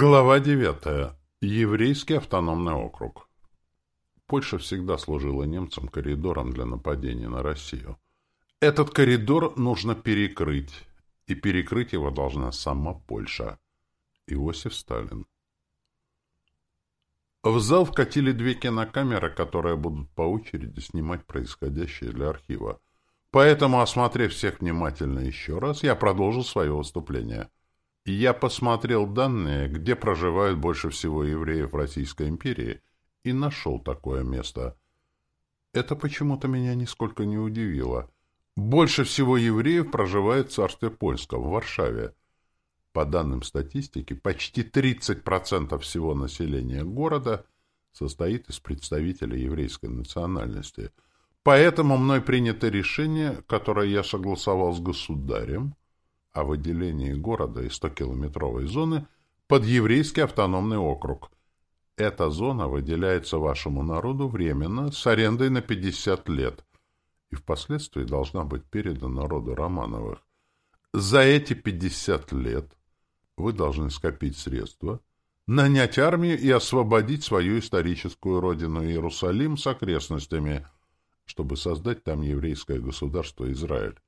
Глава 9. Еврейский автономный округ. Польша всегда служила немцам коридором для нападения на Россию. Этот коридор нужно перекрыть, и перекрыть его должна сама Польша. Иосиф Сталин. В зал вкатили две кинокамеры, которые будут по очереди снимать происходящее для архива. Поэтому, осмотрев всех внимательно еще раз, я продолжил свое выступление – я посмотрел данные, где проживают больше всего евреев в Российской империи, и нашел такое место. Это почему-то меня нисколько не удивило. Больше всего евреев проживает в царстве польском, в Варшаве. По данным статистики, почти 30% всего населения города состоит из представителей еврейской национальности. Поэтому мной принято решение, которое я согласовал с государем, о выделении города из 100-километровой зоны под еврейский автономный округ. Эта зона выделяется вашему народу временно с арендой на 50 лет и впоследствии должна быть передана роду Романовых. За эти 50 лет вы должны скопить средства, нанять армию и освободить свою историческую родину Иерусалим с окрестностями, чтобы создать там еврейское государство Израиль.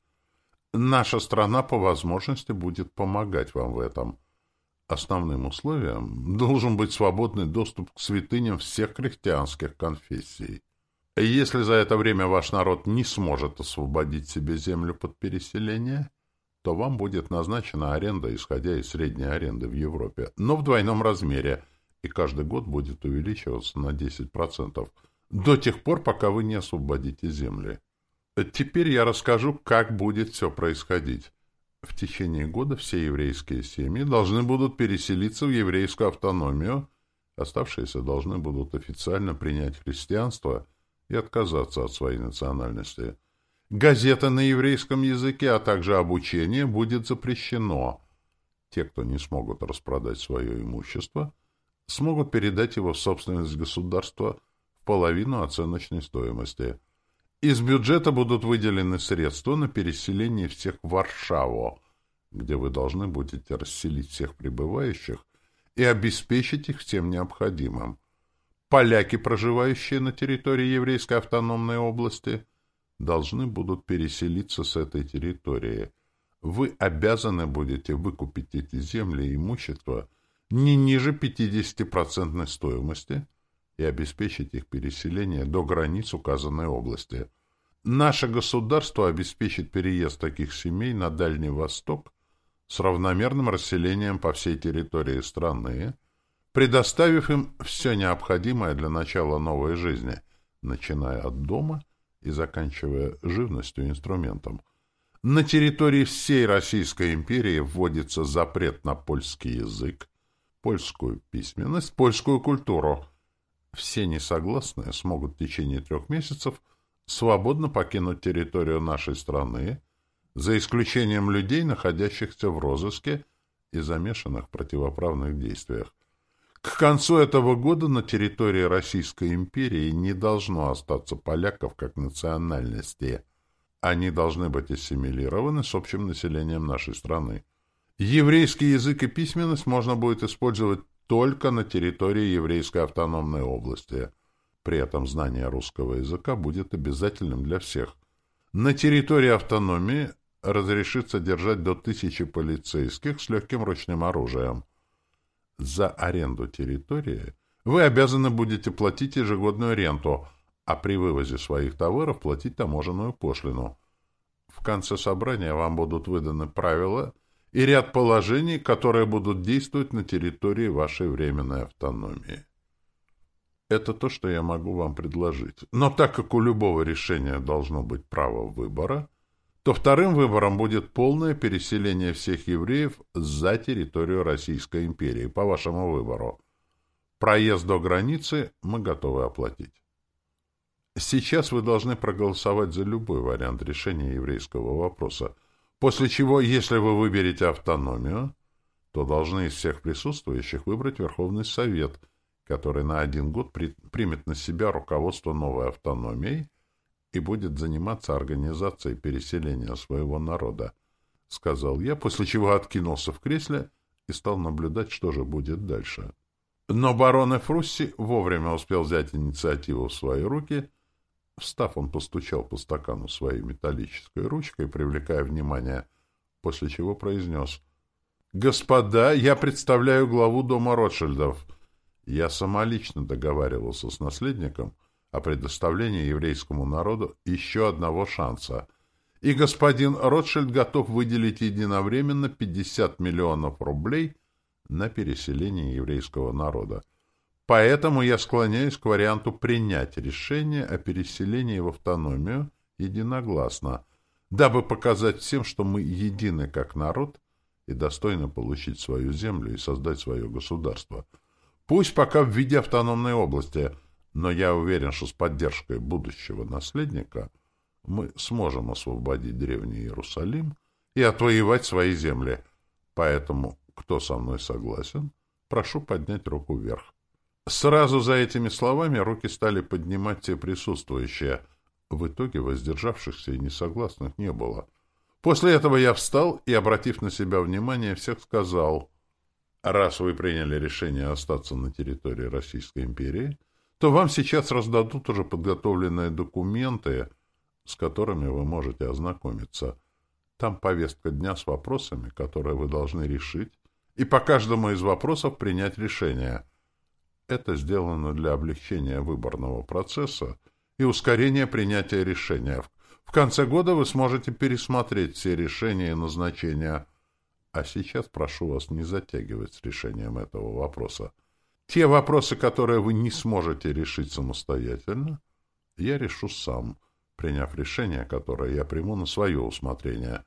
Наша страна по возможности будет помогать вам в этом. Основным условием должен быть свободный доступ к святыням всех христианских конфессий. Если за это время ваш народ не сможет освободить себе землю под переселение, то вам будет назначена аренда, исходя из средней аренды в Европе, но в двойном размере, и каждый год будет увеличиваться на 10%, до тех пор, пока вы не освободите земли. Теперь я расскажу, как будет все происходить. В течение года все еврейские семьи должны будут переселиться в еврейскую автономию, оставшиеся должны будут официально принять христианство и отказаться от своей национальности. Газета на еврейском языке, а также обучение будет запрещено. Те, кто не смогут распродать свое имущество, смогут передать его в собственность государства в половину оценочной стоимости – из бюджета будут выделены средства на переселение всех в Варшаву, где вы должны будете расселить всех прибывающих и обеспечить их всем необходимым. Поляки, проживающие на территории Еврейской автономной области, должны будут переселиться с этой территории. Вы обязаны будете выкупить эти земли и имущество не ниже 50% стоимости – и обеспечить их переселение до границ указанной области. Наше государство обеспечит переезд таких семей на Дальний Восток с равномерным расселением по всей территории страны, предоставив им все необходимое для начала новой жизни, начиная от дома и заканчивая живностью и инструментом. На территории всей Российской империи вводится запрет на польский язык, польскую письменность, польскую культуру, все несогласные смогут в течение трех месяцев свободно покинуть территорию нашей страны, за исключением людей, находящихся в розыске и замешанных в противоправных действиях. К концу этого года на территории Российской империи не должно остаться поляков как национальности. Они должны быть ассимилированы с общим населением нашей страны. Еврейский язык и письменность можно будет использовать только на территории еврейской автономной области. При этом знание русского языка будет обязательным для всех. На территории автономии разрешится держать до тысячи полицейских с легким ручным оружием. За аренду территории вы обязаны будете платить ежегодную ренту, а при вывозе своих товаров платить таможенную пошлину. В конце собрания вам будут выданы правила и ряд положений, которые будут действовать на территории вашей временной автономии. Это то, что я могу вам предложить. Но так как у любого решения должно быть право выбора, то вторым выбором будет полное переселение всех евреев за территорию Российской империи, по вашему выбору. Проезд до границы мы готовы оплатить. Сейчас вы должны проголосовать за любой вариант решения еврейского вопроса – После чего, если вы выберете автономию, то должны из всех присутствующих выбрать Верховный Совет, который на один год при, примет на себя руководство новой автономией и будет заниматься организацией переселения своего народа, — сказал я, после чего откинулся в кресле и стал наблюдать, что же будет дальше. Но барон Эфрусси вовремя успел взять инициативу в свои руки. Встав, он постучал по стакану своей металлической ручкой, привлекая внимание, после чего произнес «Господа, я представляю главу дома Ротшильдов. Я самолично договаривался с наследником о предоставлении еврейскому народу еще одного шанса — и господин Ротшильд готов выделить единовременно 50 миллионов рублей на переселение еврейского народа. Поэтому я склоняюсь к варианту принять решение о переселении в автономию единогласно, дабы показать всем, что мы едины как народ и достойны получить свою землю и создать свое государство. Пусть пока в виде автономной области, но я уверен, что с поддержкой будущего наследника – мы сможем освободить Древний Иерусалим и отвоевать свои земли. Поэтому, кто со мной согласен, прошу поднять руку вверх. Сразу за этими словами руки стали поднимать все присутствующие. В итоге воздержавшихся и несогласных не было. После этого я встал и, обратив на себя внимание, всех сказал, «Раз вы приняли решение остаться на территории Российской империи, то вам сейчас раздадут уже подготовленные документы, с которыми вы можете ознакомиться. Там повестка дня с вопросами, которые вы должны решить, и по каждому из вопросов принять решение. Это сделано для облегчения выборного процесса и ускорения принятия решения. В конце года вы сможете пересмотреть все решения и назначения. А сейчас прошу вас не затягивать с решением этого вопроса. Те вопросы, которые вы не сможете решить самостоятельно, я решу сам — приняв решение, которое я приму на свое усмотрение.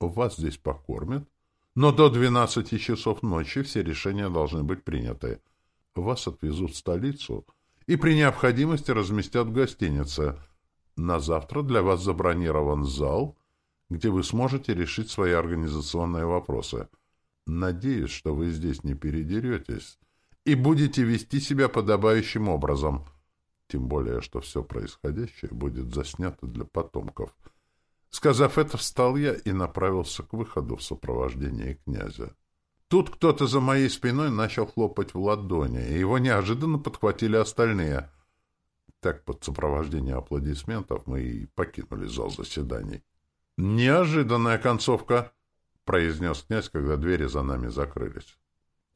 Вас здесь покормят, но до 12 часов ночи все решения должны быть приняты. Вас отвезут в столицу и при необходимости разместят в гостинице. На завтра для вас забронирован зал, где вы сможете решить свои организационные вопросы. Надеюсь, что вы здесь не передеретесь и будете вести себя подобающим образом — тем более, что все происходящее будет заснято для потомков. Сказав это, встал я и направился к выходу в сопровождении князя. Тут кто-то за моей спиной начал хлопать в ладони, и его неожиданно подхватили остальные. Так, под сопровождение аплодисментов, мы и покинули зал заседаний. «Неожиданная концовка!» — произнес князь, когда двери за нами закрылись.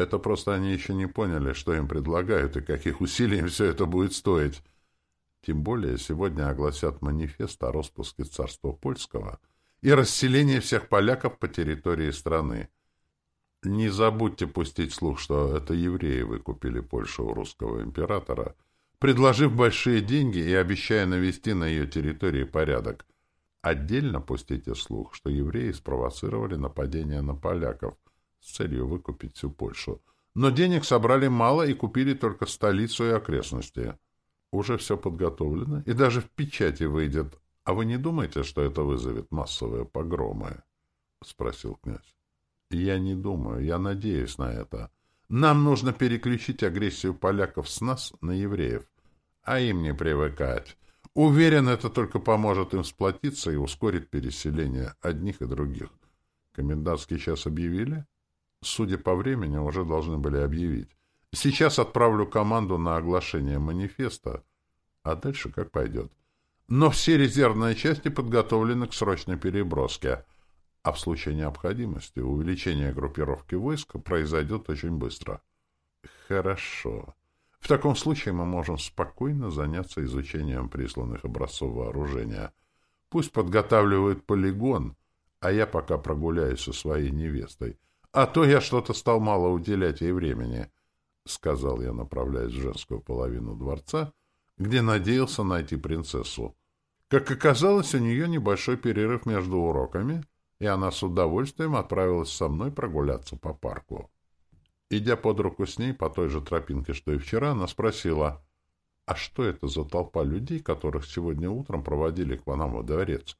Это просто они еще не поняли, что им предлагают и каких усилий им все это будет стоить. Тем более сегодня огласят манифест о распуске царства польского и расселении всех поляков по территории страны. Не забудьте пустить слух, что это евреи выкупили Польшу у русского императора, предложив большие деньги и обещая навести на ее территории порядок. Отдельно пустите слух, что евреи спровоцировали нападение на поляков – с целью выкупить всю Польшу. Но денег собрали мало и купили только столицу и окрестности. Уже все подготовлено, и даже в печати выйдет. А вы не думаете, что это вызовет массовые погромы? — спросил князь. — Я не думаю, я надеюсь на это. Нам нужно переключить агрессию поляков с нас на евреев, а им не привыкать. Уверен, это только поможет им сплотиться и ускорит переселение одних и других. Комендантский час объявили? — судя по времени, уже должны были объявить. Сейчас отправлю команду на оглашение манифеста, а дальше как пойдет. Но все резервные части подготовлены к срочной переброске, а в случае необходимости увеличение группировки войска произойдет очень быстро. Хорошо. В таком случае мы можем спокойно заняться изучением присланных образцов вооружения. Пусть подготавливают полигон, а я пока прогуляюсь со своей невестой — а то я что-то стал мало уделять ей времени, — сказал я, направляясь в женскую половину дворца, где надеялся найти принцессу. Как оказалось, у нее небольшой перерыв между уроками, и она с удовольствием отправилась со мной прогуляться по парку. Идя под руку с ней по той же тропинке, что и вчера, она спросила, «А что это за толпа людей, которых сегодня утром проводили к нам во дворец?»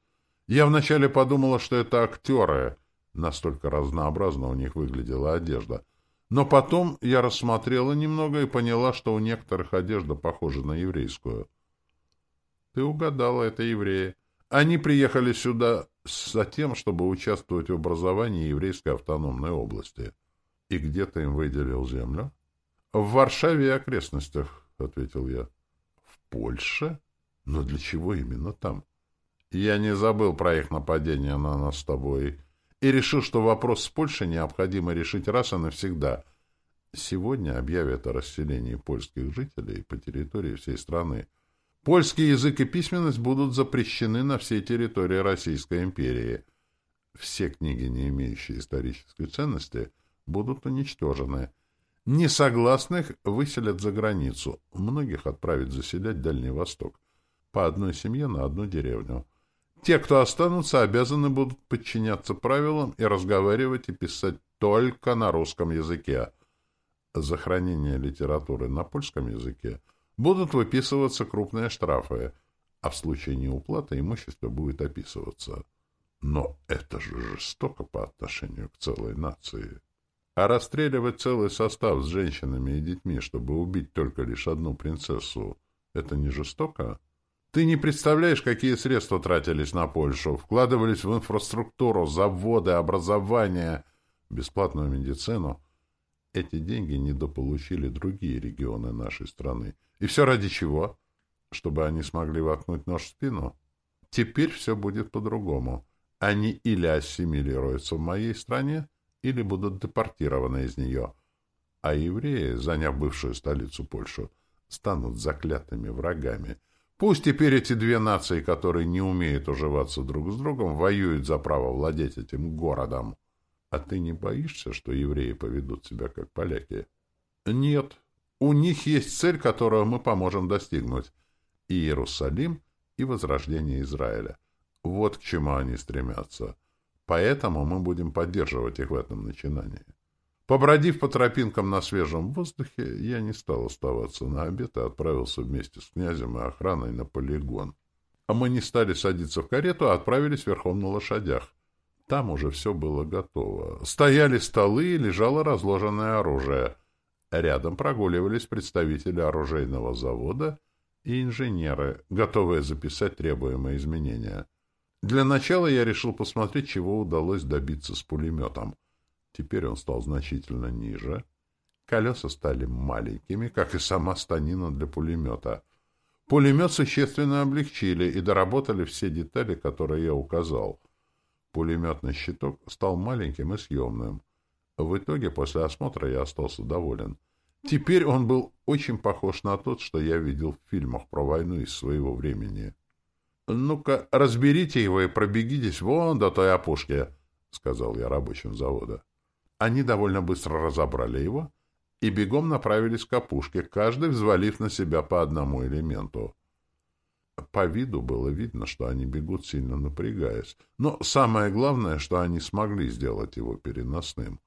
Я вначале подумала, что это актеры — Настолько разнообразно у них выглядела одежда. Но потом я рассмотрела немного и поняла, что у некоторых одежда похожа на еврейскую. Ты угадала, это евреи. Они приехали сюда за тем, чтобы участвовать в образовании еврейской автономной области. И где ты им выделил землю? В Варшаве и окрестностях, ответил я. В Польше? Но для чего именно там? Я не забыл про их нападение на нас с тобой и решил, что вопрос с Польшей необходимо решить раз и навсегда. Сегодня объявят о расселении польских жителей по территории всей страны. Польский язык и письменность будут запрещены на всей территории Российской империи. Все книги, не имеющие исторической ценности, будут уничтожены. Несогласных выселят за границу, многих отправят заселять Дальний Восток. По одной семье на одну деревню. Те, кто останутся, обязаны будут подчиняться правилам и разговаривать и писать только на русском языке. За хранение литературы на польском языке будут выписываться крупные штрафы, а в случае неуплаты имущество будет описываться. Но это же жестоко по отношению к целой нации. А расстреливать целый состав с женщинами и детьми, чтобы убить только лишь одну принцессу, это не жестоко? Ты не представляешь, какие средства тратились на Польшу, вкладывались в инфраструктуру, заводы, образование, бесплатную медицину. Эти деньги недополучили другие регионы нашей страны. И все ради чего? Чтобы они смогли воткнуть нож в спину? Теперь все будет по-другому. Они или ассимилируются в моей стране, или будут депортированы из нее. А евреи, заняв бывшую столицу Польшу, станут заклятыми врагами — Пусть теперь эти две нации, которые не умеют уживаться друг с другом, воюют за право владеть этим городом. А ты не боишься, что евреи поведут себя как поляки? Нет. У них есть цель, которую мы поможем достигнуть. И Иерусалим, и возрождение Израиля. Вот к чему они стремятся. Поэтому мы будем поддерживать их в этом начинании. Побродив по тропинкам на свежем воздухе, я не стал оставаться на обед и отправился вместе с князем и охраной на полигон. А мы не стали садиться в карету, а отправились верхом на лошадях. Там уже все было готово. Стояли столы и лежало разложенное оружие. Рядом прогуливались представители оружейного завода и инженеры, готовые записать требуемые изменения. Для начала я решил посмотреть, чего удалось добиться с пулеметом. Теперь он стал значительно ниже. Колеса стали маленькими, как и сама станина для пулемета. Пулемет существенно облегчили и доработали все детали, которые я указал. Пулеметный щиток стал маленьким и съемным. В итоге, после осмотра, я остался доволен. Теперь он был очень похож на тот, что я видел в фильмах про войну из своего времени. «Ну-ка, разберите его и пробегитесь вон до той опушки», — сказал я рабочим завода. Они довольно быстро разобрали его и бегом направились к опушке, каждый взвалив на себя по одному элементу. По виду было видно, что они бегут, сильно напрягаясь. Но самое главное, что они смогли сделать его переносным.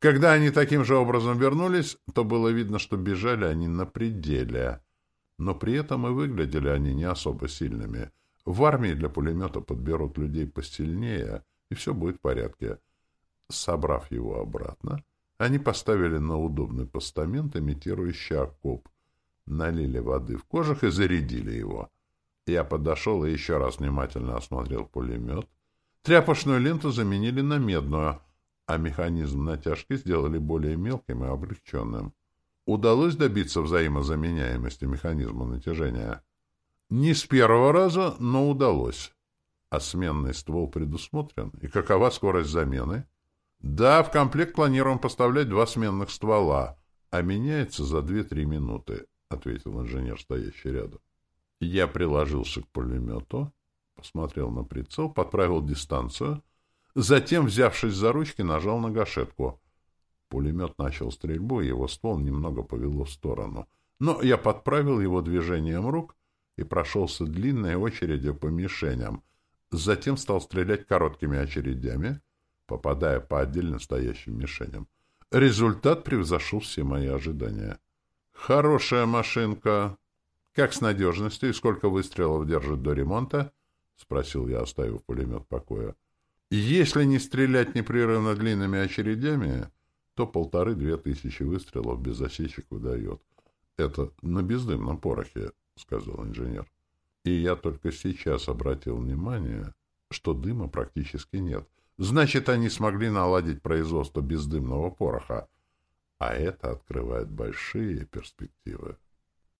Когда они таким же образом вернулись, то было видно, что бежали они на пределе. Но при этом и выглядели они не особо сильными. В армии для пулемета подберут людей посильнее, и все будет в порядке. Собрав его обратно, они поставили на удобный постамент, имитирующий окоп, налили воды в кожух и зарядили его. Я подошел и еще раз внимательно осмотрел пулемет. Тряпочную ленту заменили на медную, а механизм натяжки сделали более мелким и облегченным. Удалось добиться взаимозаменяемости механизма натяжения. Не с первого раза, но удалось. А сменный ствол предусмотрен. И какова скорость замены? Да, в комплект планируем поставлять два сменных ствола, а меняется за 2-3 минуты, ответил инженер, стоящий рядом. Я приложился к пулемету, посмотрел на прицел, подправил дистанцию, затем, взявшись за ручки, нажал на гашетку. Пулемет начал стрельбу, его ствол немного повело в сторону. Но я подправил его движением рук и прошелся длинной очередью по мишеням. Затем стал стрелять короткими очередями — попадая по отдельно стоящим мишеням. Результат превзошел все мои ожидания. «Хорошая машинка!» «Как с надежностью и сколько выстрелов держит до ремонта?» — спросил я, оставив пулемет покоя. «Если не стрелять непрерывно длинными очередями, то полторы-две тысячи выстрелов без осечек выдает. Это на бездымном порохе», — сказал инженер. И я только сейчас обратил внимание, что дыма практически нет — Значит, они смогли наладить производство бездымного пороха. А это открывает большие перспективы.